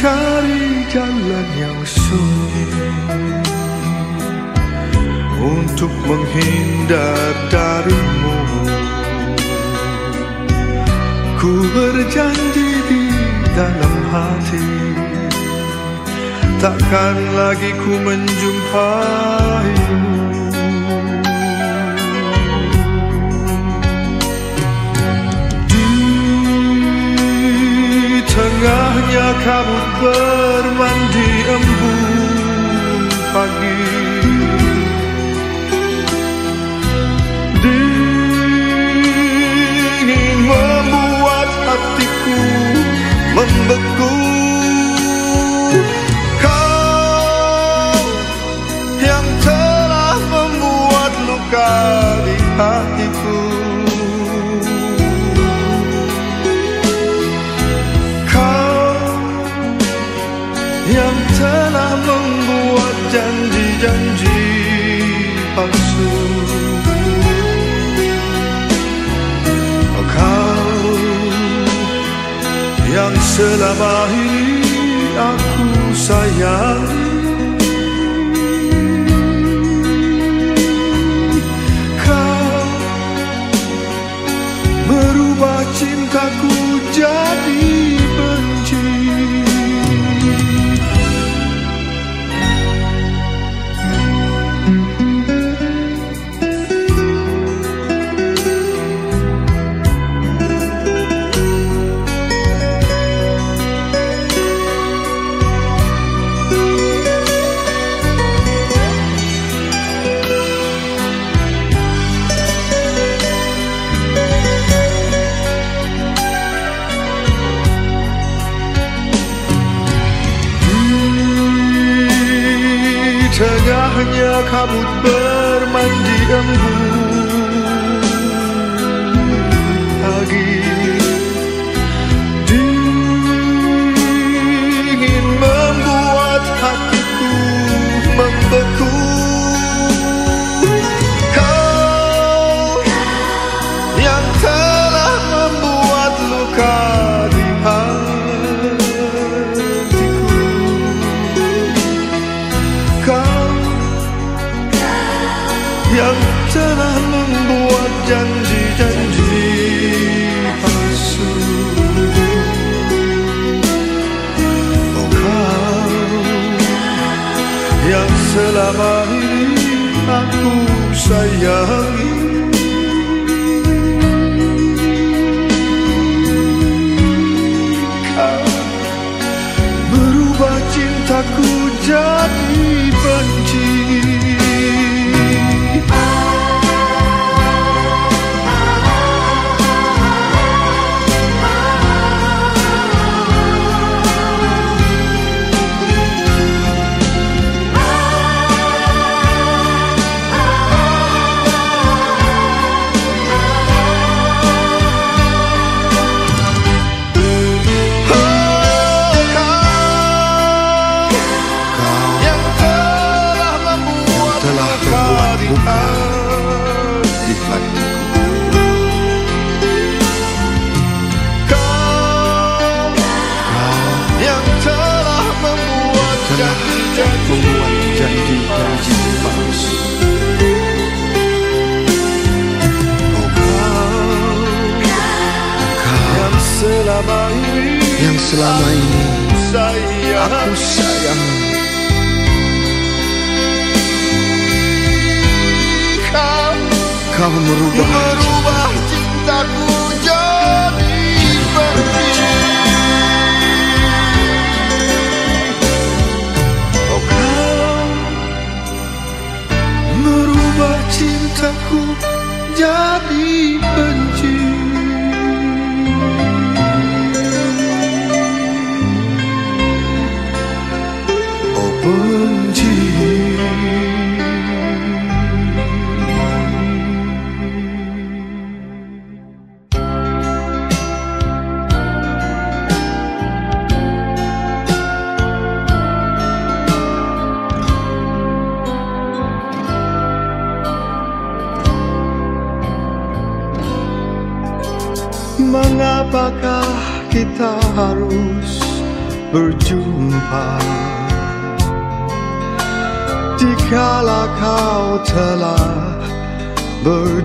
Cari jalan yang sunyi Untuk menghindar darimu. Ku berjanji di dalam hati Takkan lagi ku menjumpaimu tengahnya kabut bermandi embun pagi. Dingin membuat hatiku membeku. Kau yang telah membuat luka di hatiku janji-janji palsu. Kau yang selama ini aku sayangi. Cintaku jadi kabut bermandi embun. Pagi sayangi selama ini. Aku sayang. Kau Kau merubah merubah cintaku jadi benci. Oh kau merubah cintaku jadi benci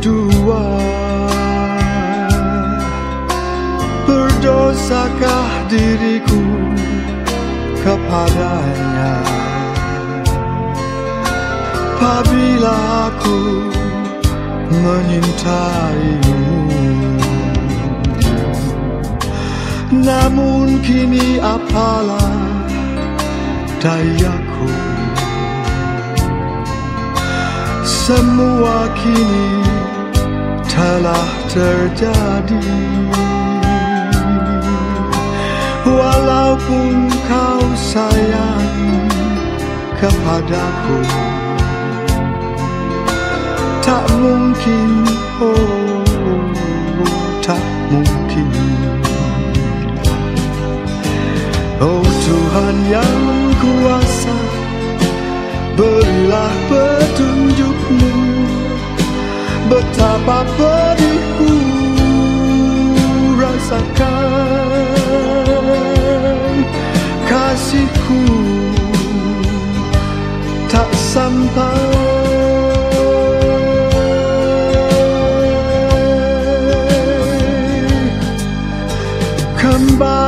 berdua Berdosakah diriku kepadanya? Apabila aku menyintaimu. Namun kini apalah dayaku? Semua kini telah terjadi. Walaupun kau sayang kepadaku Tak mungkin, oh tak mungkin. Oh Tuhan yang kuasa Berilah petunjukmu Betapa pedihku rasakan Kasihku tak sampai. Kembalilah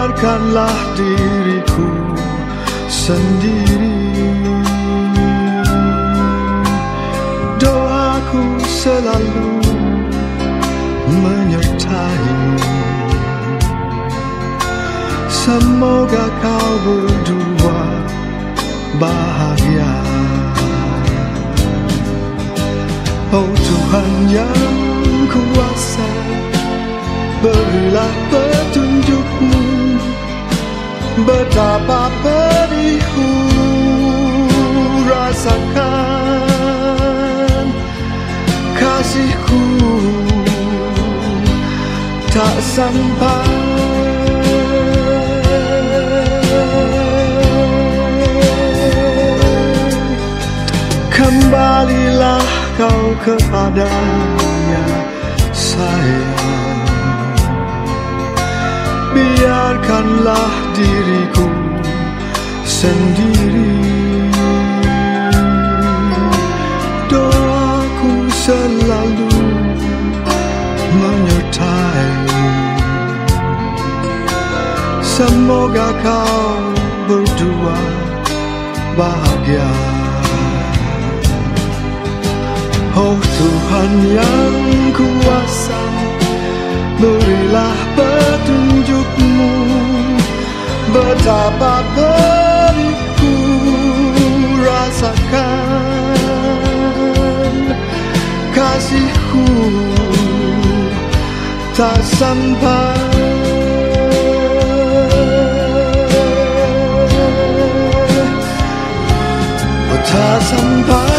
Biarkanlah diriku sendiri. Doaku selalu menyertaimu Semoga kau berdua bahagia. Oh Tuhan yang kuasa Berilah petunjukmu Betapa pedihku rasakan Kasihku. Tak sampai. Kembalilah kau kepadanya sayang Biarkanlah diriku sendiri. Doaku selalu menyertaimu. Semoga kau berdua bahagia. Oh Tuhan yang kuasa Berilah สัมผัสว่าเธอสัมผัส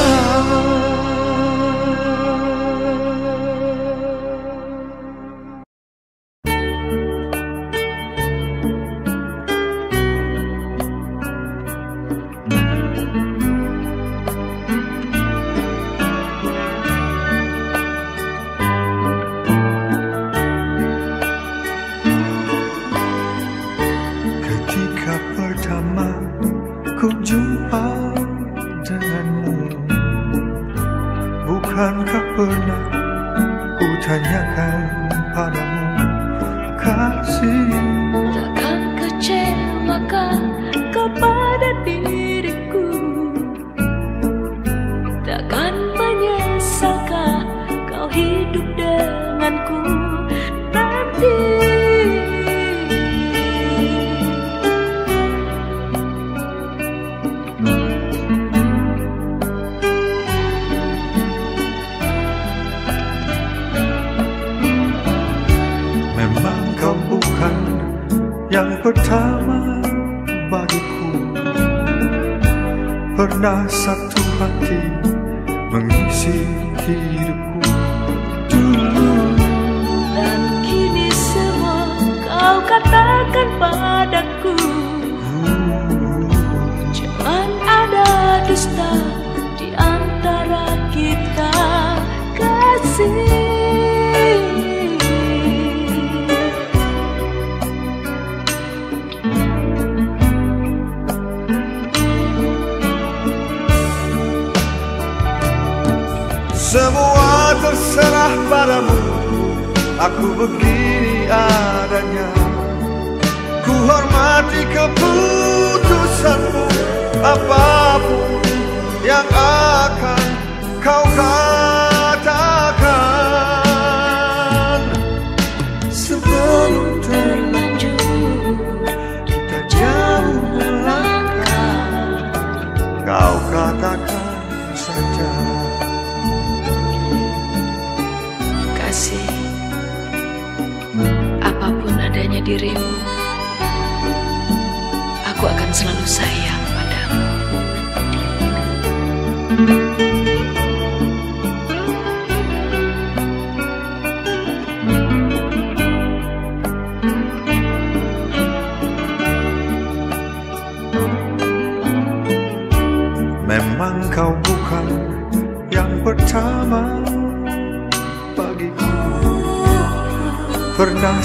aku akan selalu sayang padamu. Memang kau bukan yang pertama bagiku Pernah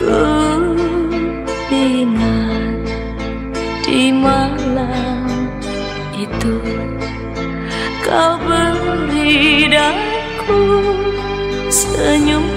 Ku ingat di malam itu. Kau beri daku senyum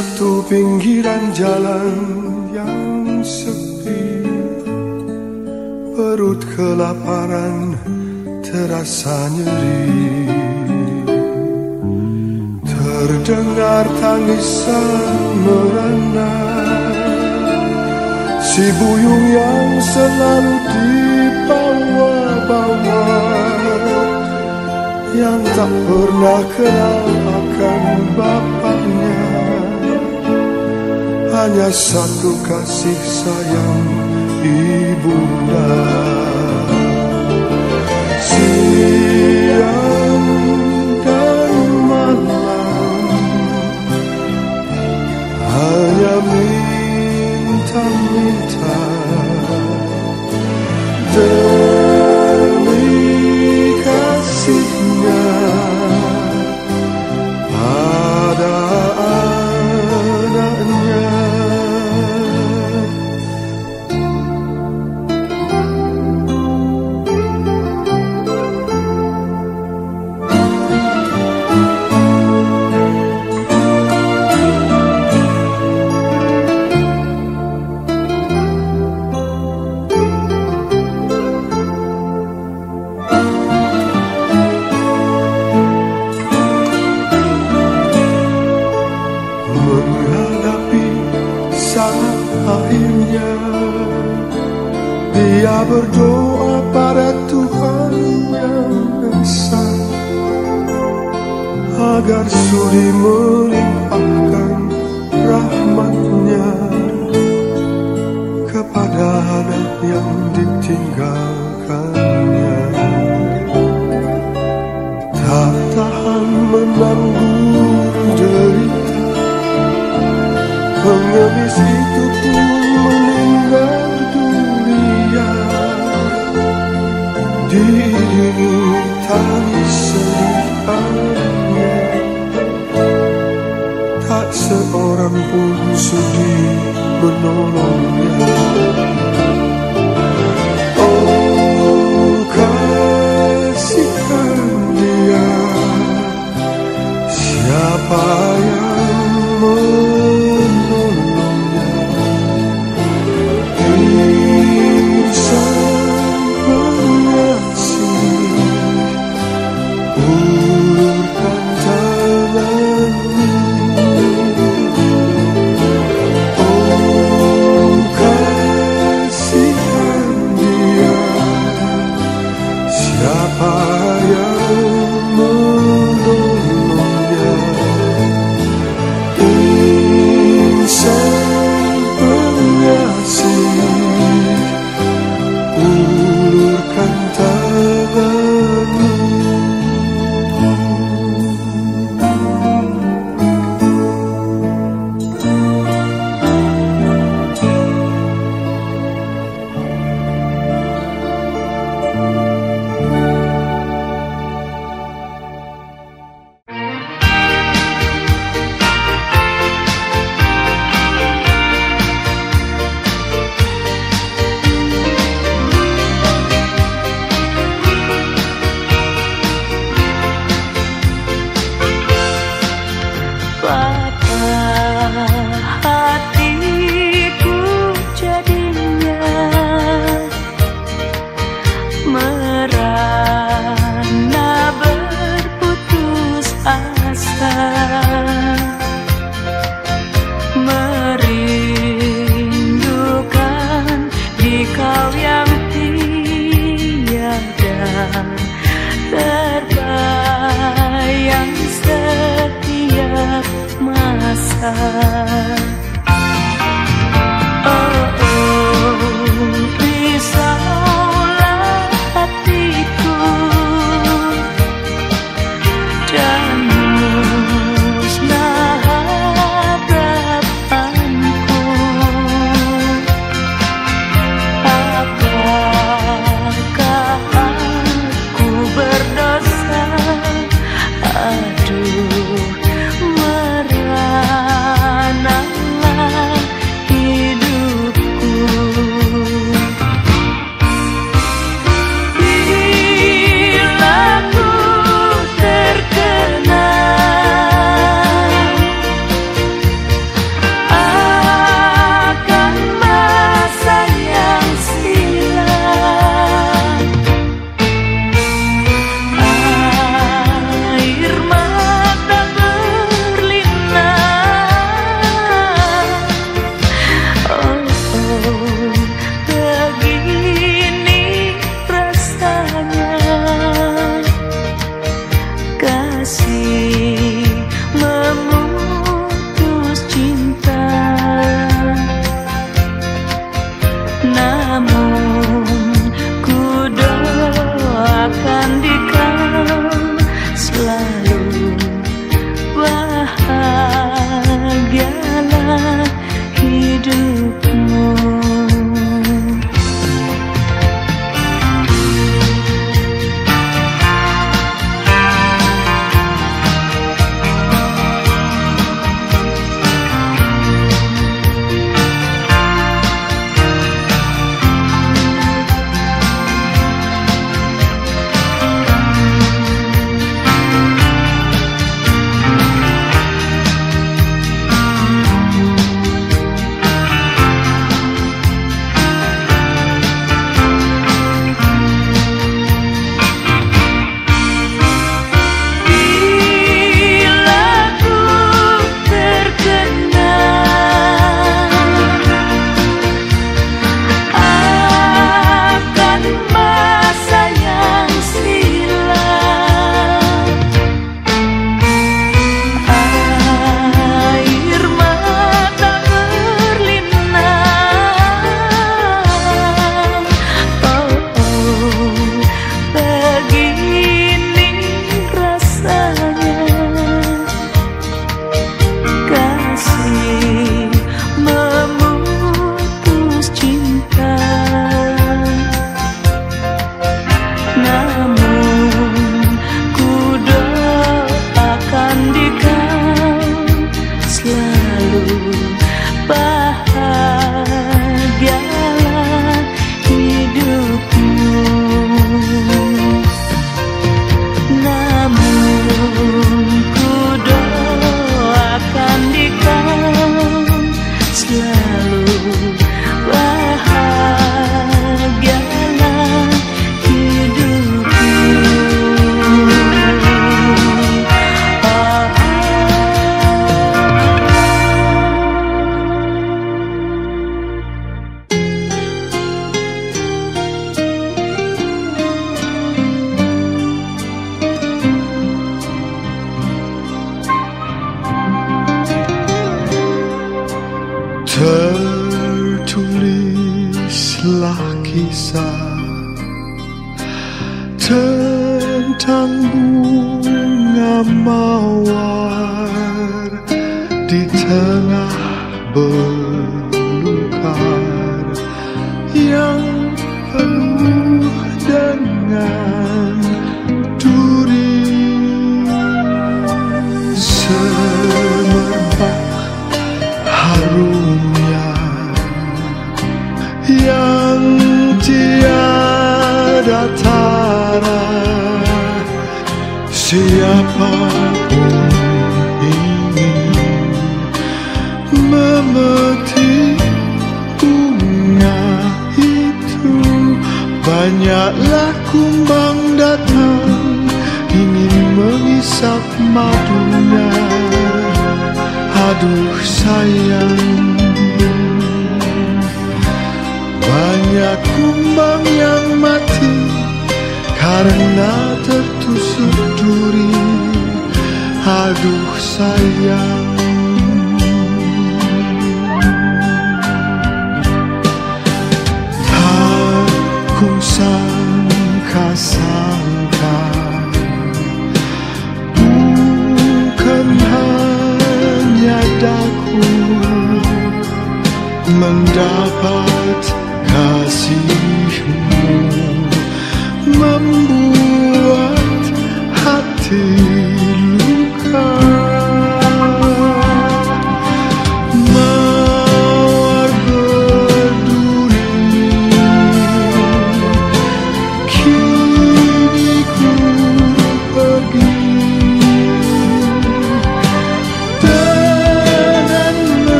satu pinggiran jalan yang sepi. Perut kelaparan terasa nyeri. Terdengar tangisan merana. Si buyung yang selalu dibawa-bawa Yang tak pernah kenal akan bapaknya Hanya satu kasih sayang ibunda Siang dan malam Hanya minta-minta Demi saat akhirnya dia berdoa pada Tuhan yang esa agar sudi melimpahkan rahmatnya kepada anak yang ditinggalkannya. Tak tahan menanggung derita Pengemis itu pun Tangis sedihnya Tak seorang pun sudi menolongnya. Oh kasihkan dia. Siapa yang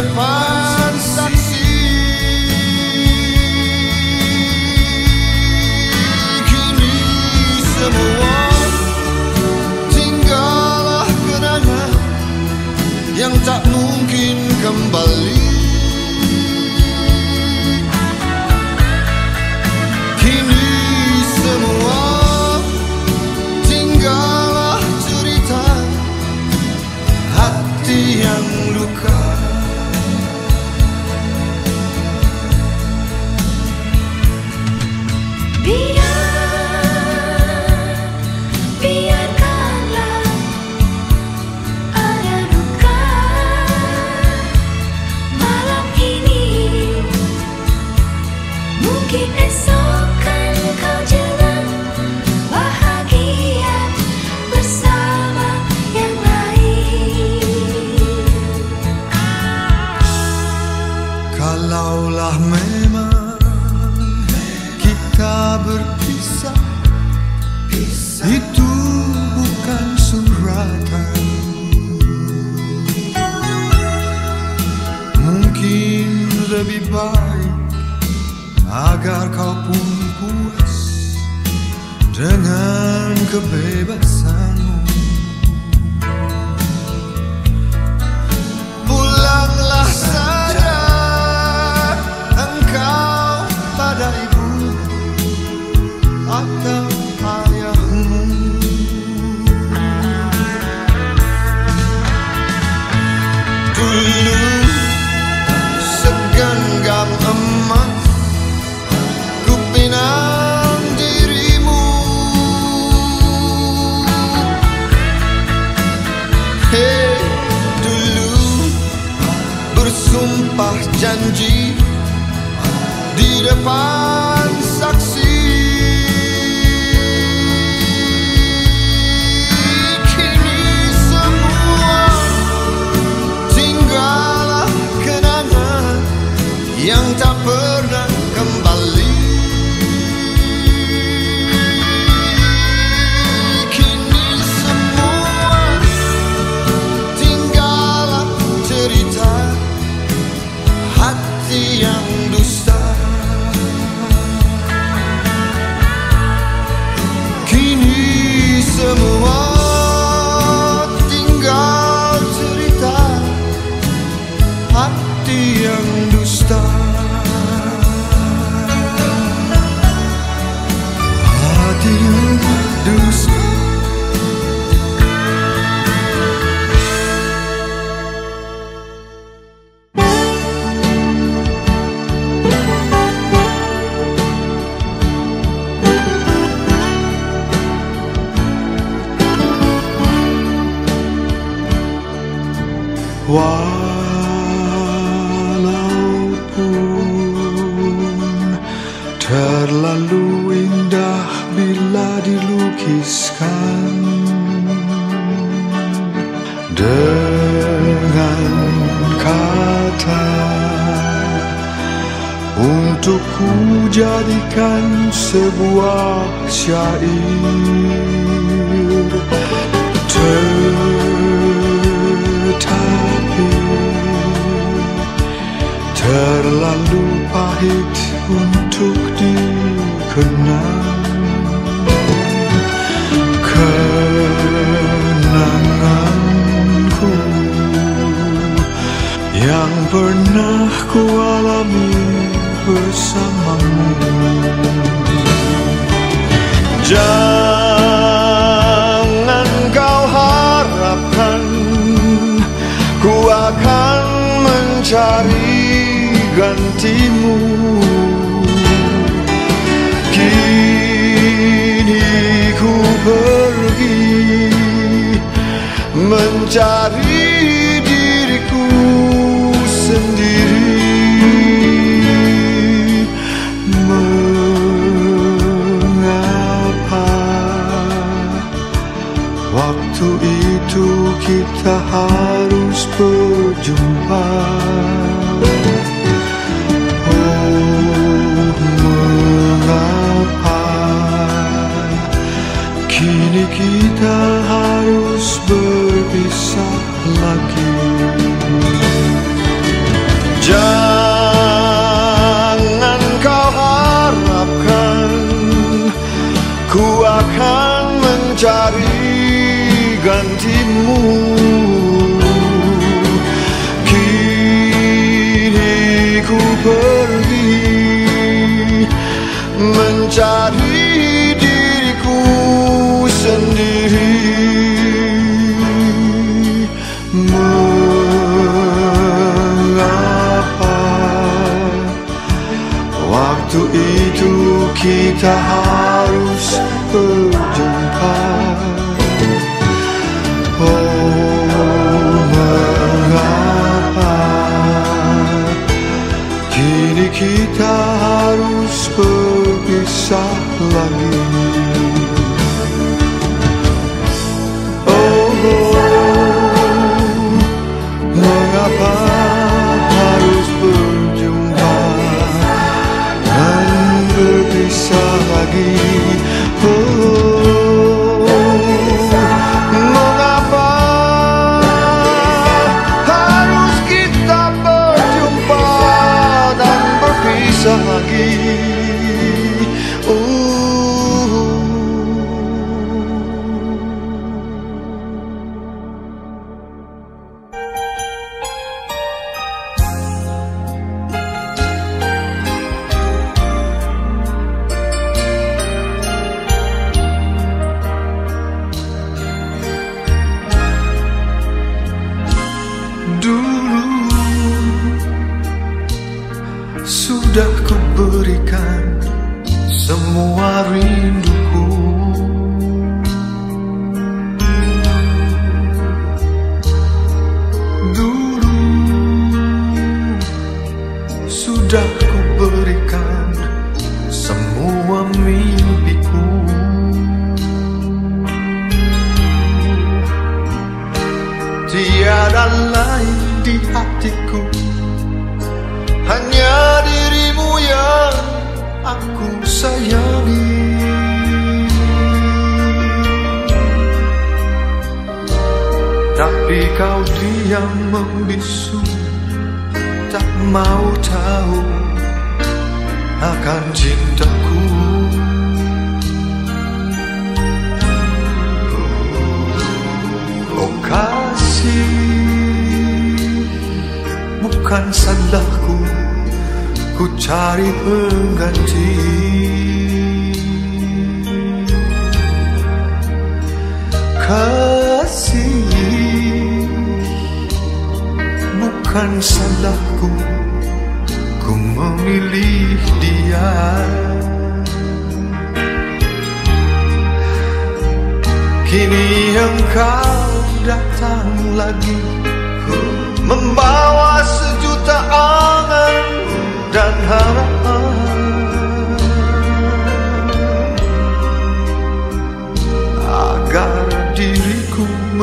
depan saksi. Kini semua tinggallah kenangan Yang tak mungkin kembali.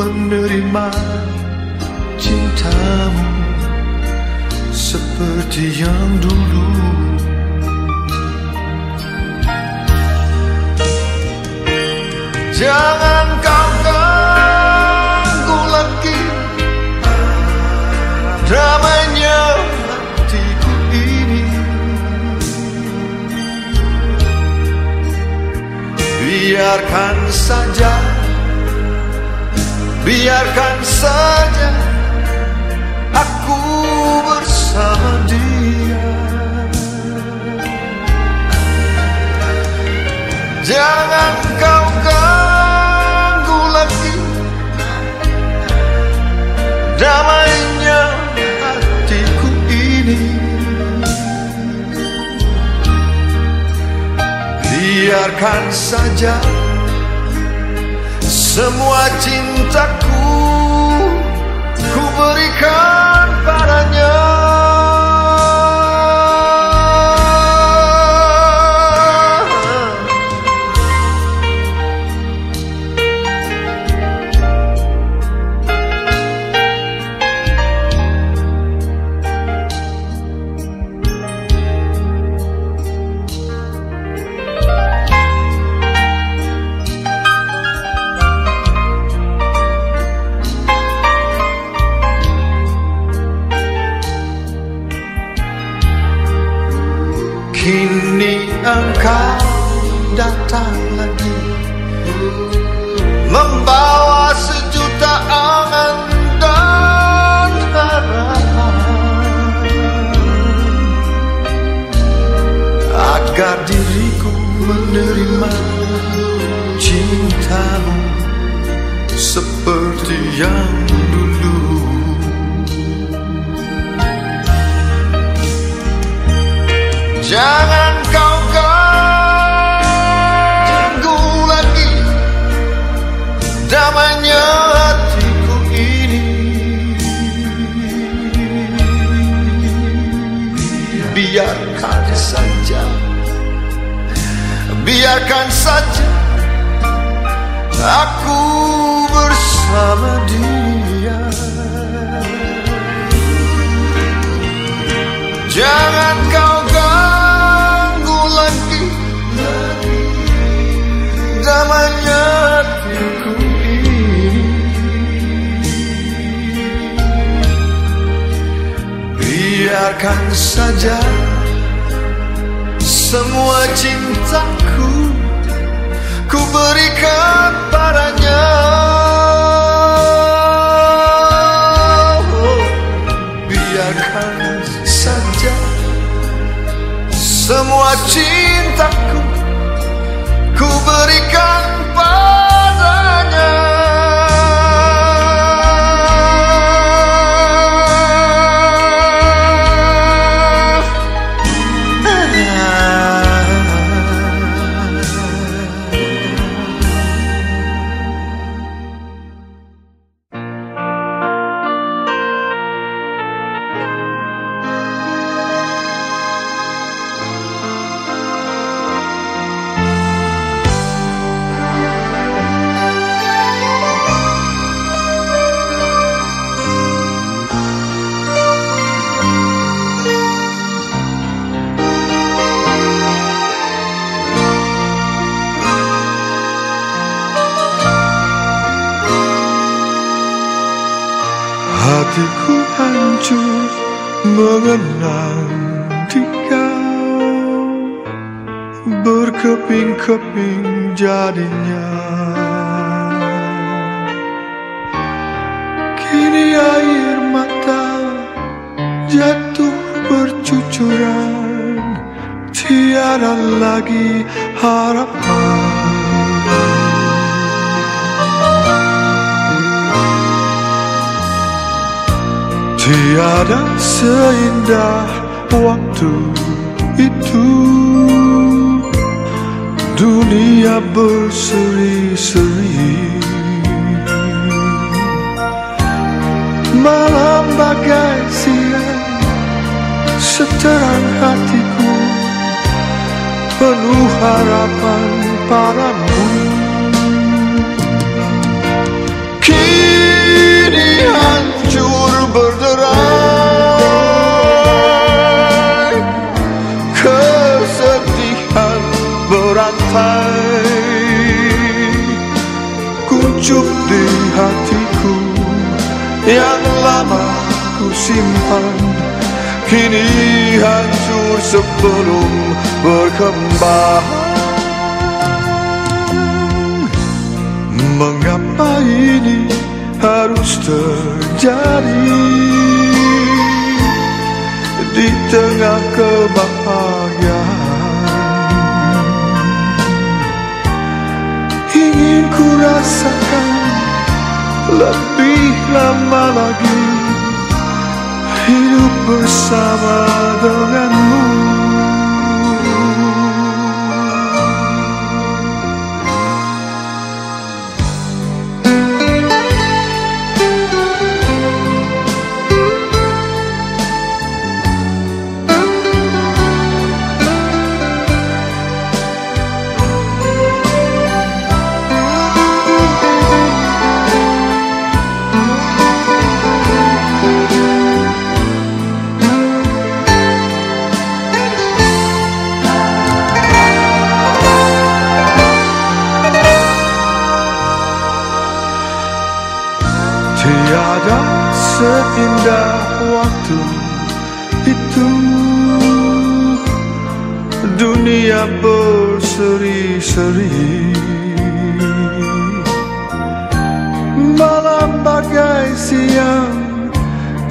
menerima cintamu seperti yang dulu. Jangan kau ganggu lagi Ramainya hatiku ini. Biarkan saja Biarkan saja Aku bersama dia. Jangan kau ganggu lagi Damainya hatiku ini. Biarkan saja Semua cintaku Ku berikan padanya Seperti yang dulu. Jangan kau ganggu lagi Damainya hatiku ini. Biarkan saja Biarkan saja Aku bersama dia. Jangan kau ganggu lagi. Damainya hatiku ini. Biarkan saja Semua cintaku Ku berikan padanya Ku berikan padanya mengenang dia Berkeping-keping jadinya. Kini air mata jatuh bercucuran Tiada lagi harapan Tiada seindah waktu itu. Dunia berseri-seri. Malam bagai siang Seterang hatiku. Penuh harapan padamu. Kini hancur simpan Kini hancur sebelum berkembang. Mengapa ini harus terjadi? Di tengah kebahagiaan Ingin ku rasakan lebih lama lagi Hidup bersama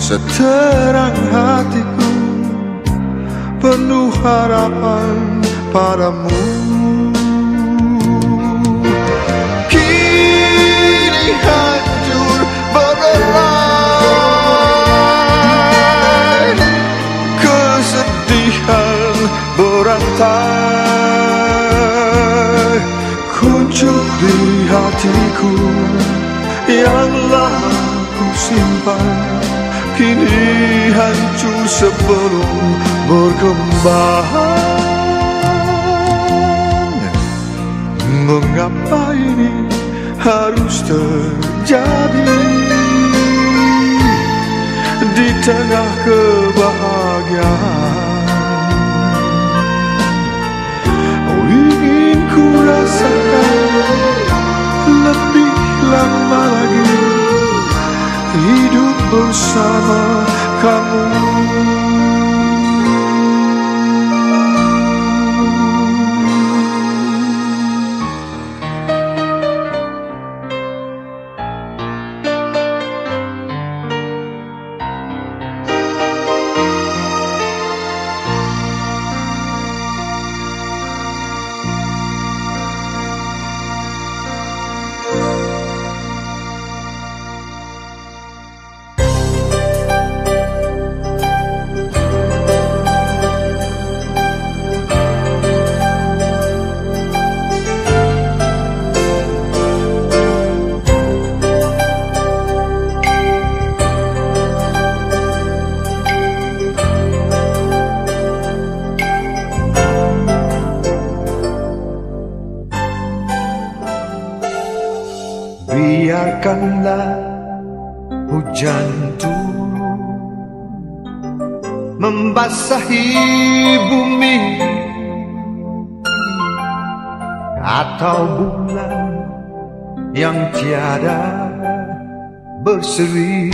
Seterang hatiku Penuh harapan padamu. Kini hancur bererai Kesedihan berantai. Kuncup di hatiku Yang lama ku simpan Kini hancur sebelum berkembang Mengapa ini harus terjadi? Di tengah kebahagiaan Oh ingin ku rasakan bersama kamu Biarkanlah hujan turun. Membasahi bumi. Atau bulan yang tiada berseri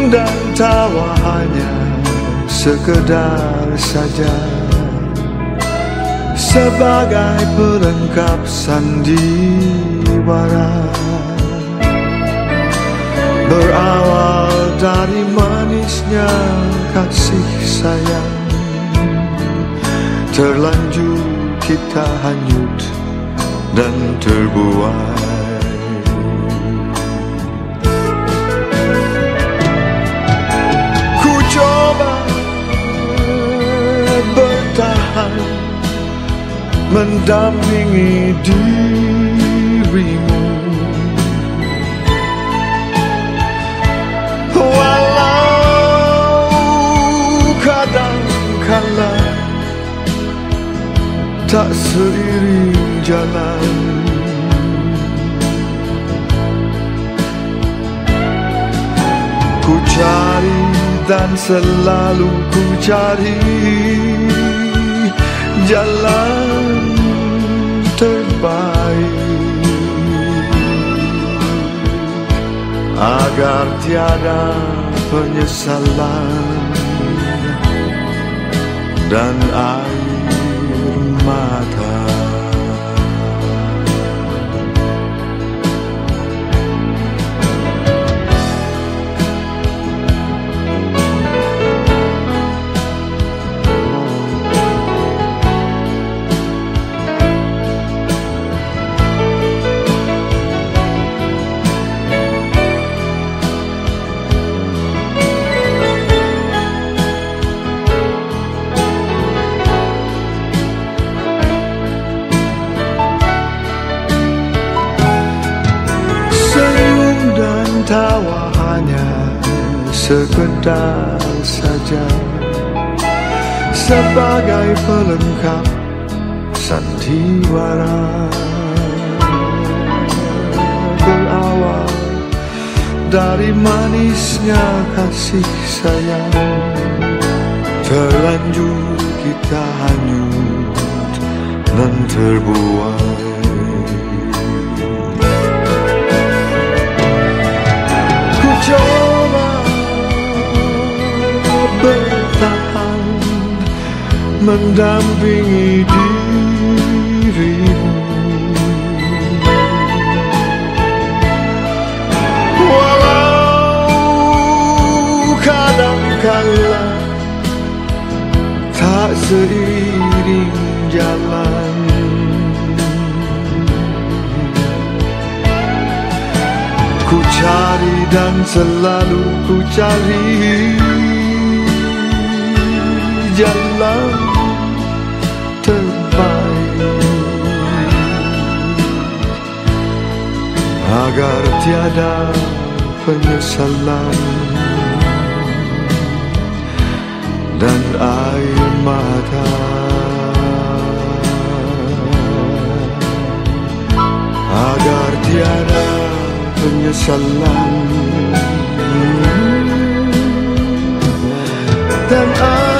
Senyum dan tawa hanya sekedar saja. Sebagai pelengkap sandiwara. Berawal dari manisnya kasih sayang. Terlanjur kita hanyut dan terbuai bertahan Mendampingi dirimu. Walau kadang-kala Tak seiring jalan Ku cari dan selalu ku cari jalan terbaik. Agar tiada penyesalan dan sekedar saja. Sebagai pelengkap sandiwara. Berawal dari manisnya kasih sayang. Terlanjur kita hanyut dan terbuai. Ku coba bertahan Mendampingi dirimu. Walau kadang-kala Tak seiring jalan Ku cari dan selalu ku cari jalan terbaik. Agar tiada penyesalan. Dan air mata. Agar tiada penyesalan. Dan air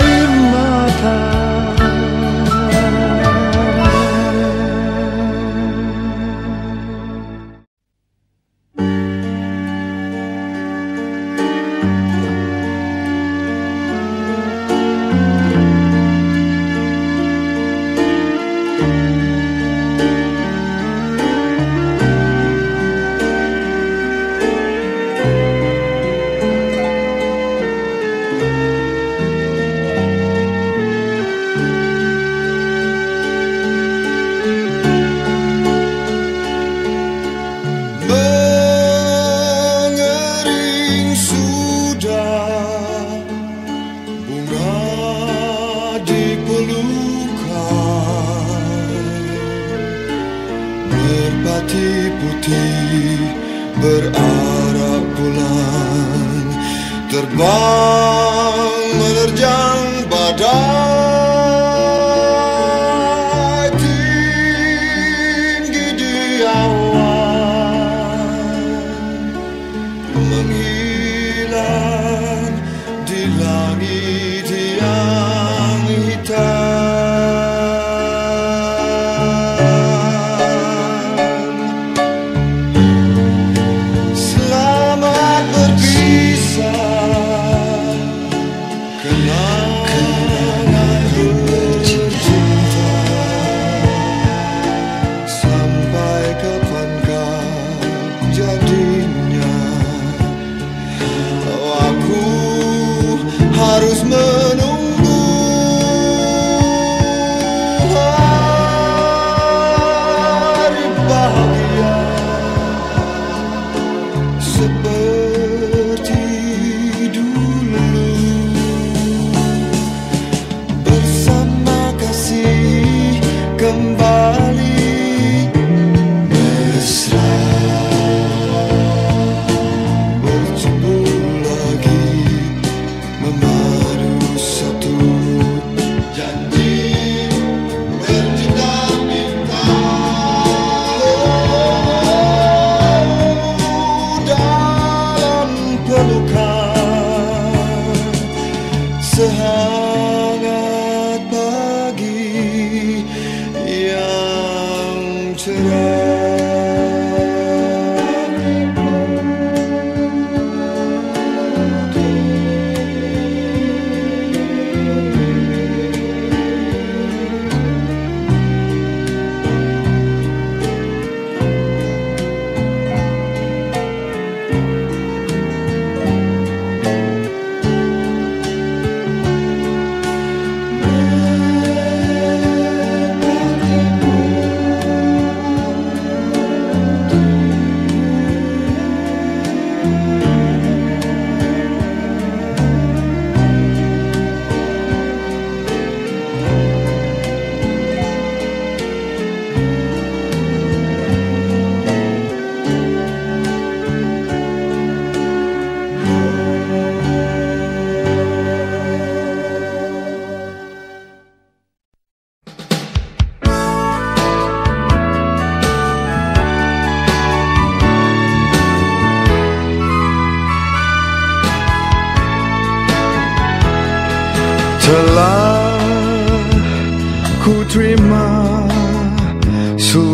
berarak bulan Terbang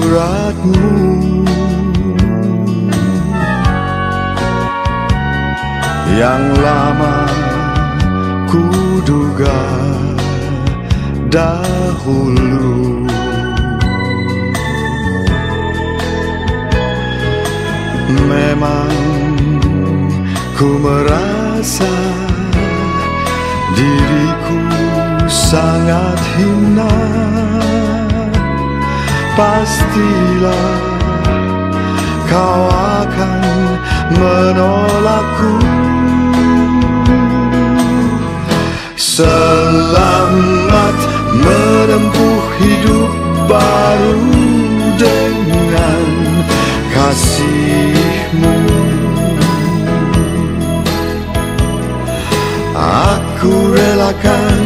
suratmu. Yang lama ku duga dahulu. Memang ku merasa diriku sangat hina Pastilah kau akan menolakku. Selamat menempuh hidup baru dengan kasihmu. Aku relakan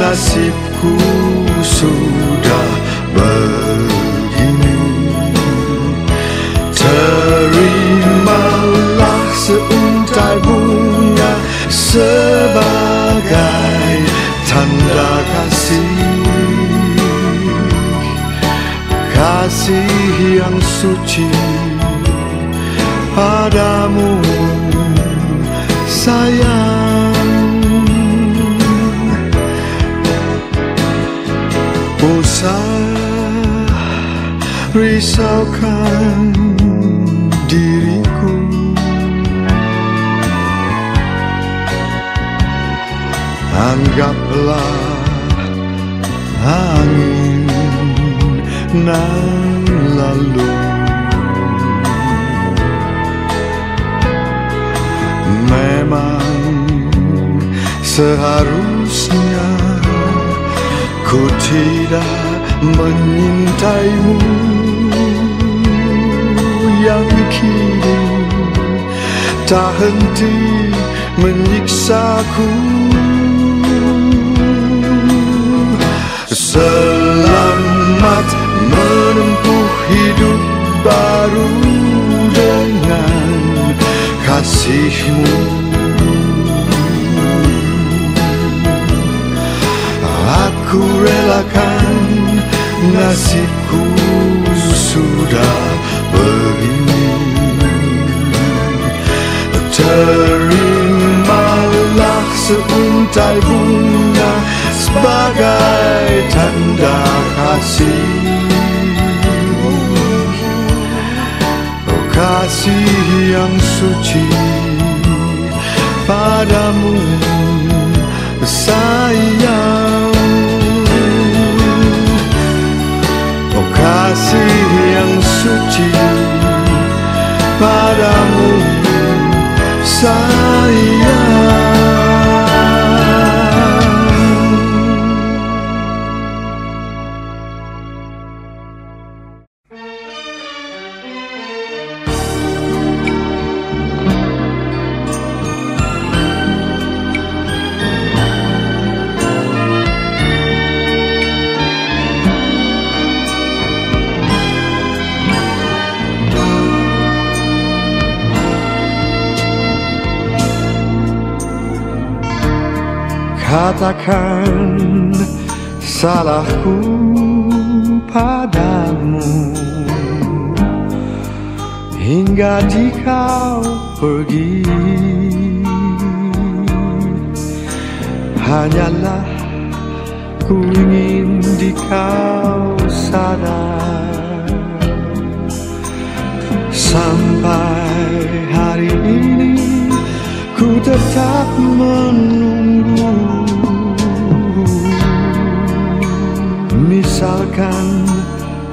nasibku sudah begini Terimalah seuntai bunga sebagai tanda kasih. Kasih yang suci padamu sayang risaukan diriku. Anggaplah angin nan lalu. Memang seharusnya ku tidak menyintaimu yang kini tak henti menyiksaku. Selamat menempuh hidup baru dengan kasihmu. Aku relakan nasibku sudah Terimalah seuntai bunga sebagai tanda kasih. Oh kasih yang suci padamu sayang Katakan salahku padamu. Hingga di kau pergi. Hanyalah ku ingin di kau sadar. Sampai hari ini ku tetap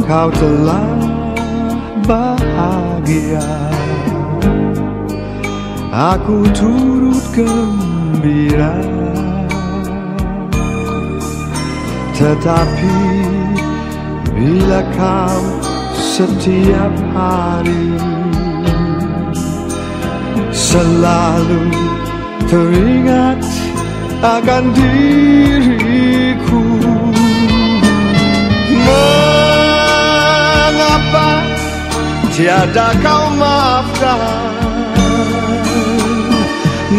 kau telah bahagia. Aku turut gembira. Tetapi bila kau setiap hari Selalu teringat akan diriku Mengapa tiada kau maafkan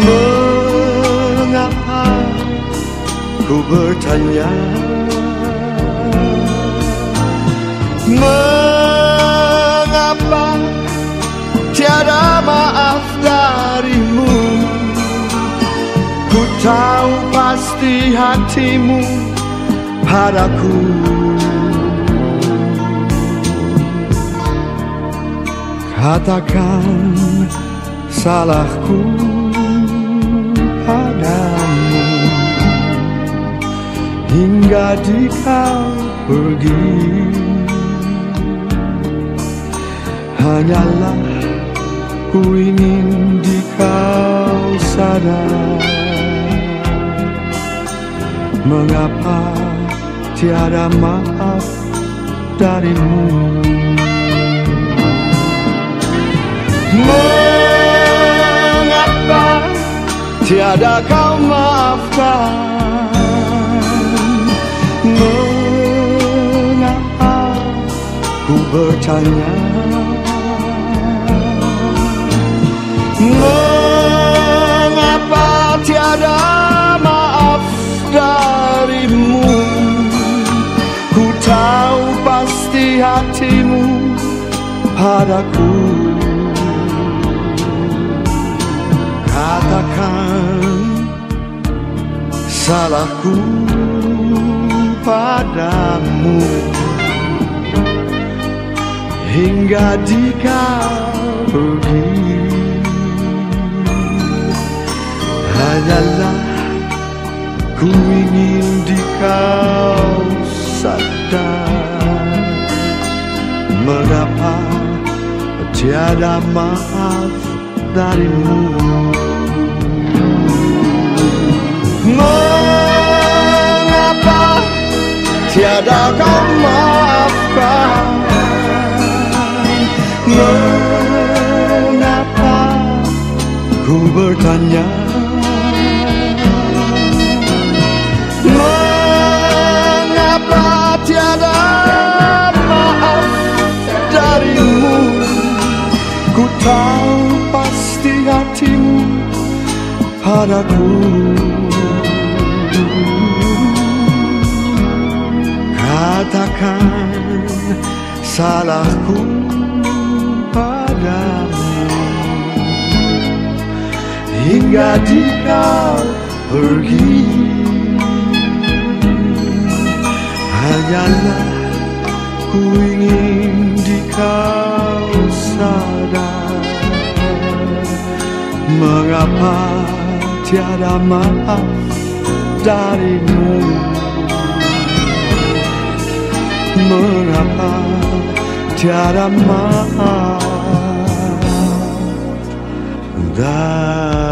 Mengapa ku bertanya? Mengapa tiada maaf darimu? Ku tahu pasti hatimu padaku Katakan salahku padamu. Hingga di kau pergi. Hanyalah ku ingin di kau sadar. Mengapa tiada maaf darimu Mengapa tiada kau maafkan? Mengapa ku bertanya? Mengapa tiada maaf darimu? Ku tahu pasti hatimu padaku salahku padamu. Hingga di kau pergi Hanyalah ku ingin di kau sadar. Mengapa tiada maaf darimu tiada kau maafkan. Mengapa ku bertanya? Mengapa tiada maaf darimu? Ku tahu pasti hatimu padaku Katakan salahku padamu. Hingga di kau pergi Hanyalah ku ingin di kau sadar. Mengapa tiada maaf darimu Mengapa tiada maaf darimu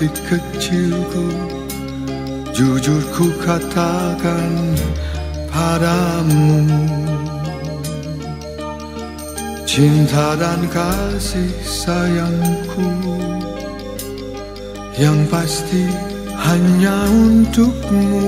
hati kecilku Jujur ku katakan padamu. Cinta dan kasih sayangku Yang pasti hanya untukmu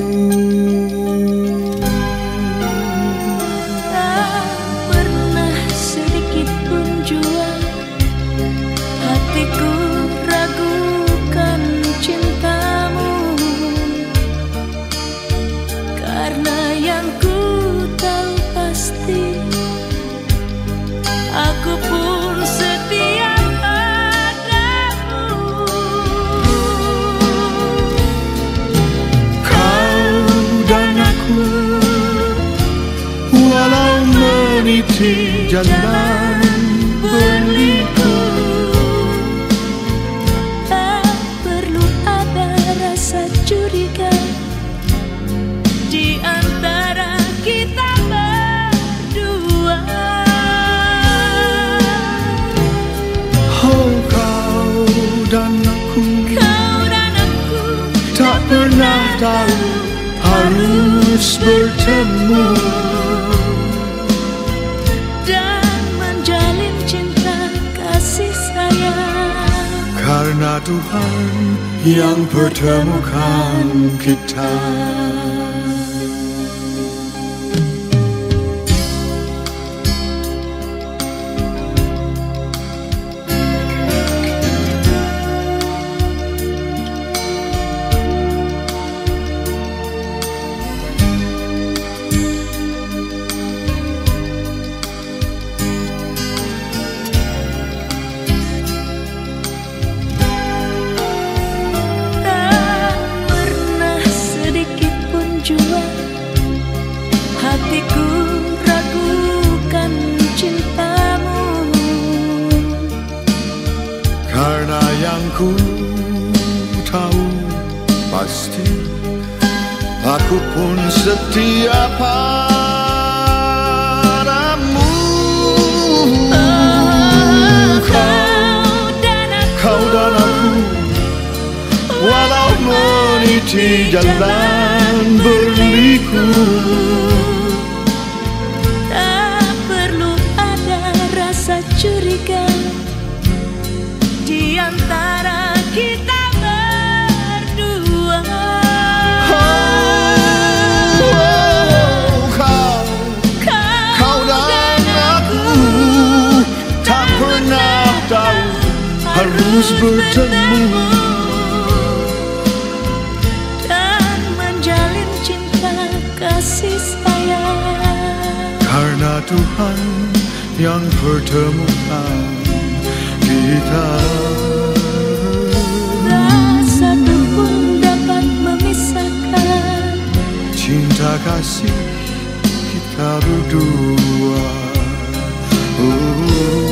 jalan berliku. Tak perlu ada rasa curiga. Di antara kita berdua. Oh kau dan aku. Kau dan aku Tak pernah tahu harus bertemu Tuhan yang pertemukan kita harus bertemu. Dan menjalin cinta kasih sayang. Karena Tuhan yang pertemukan kita. Satu pun dapat memisahkan. Cinta kasih kita berdua. Oh.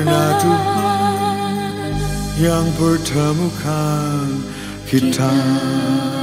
Karena Tuhan. Yang pertemukan kita Haruskah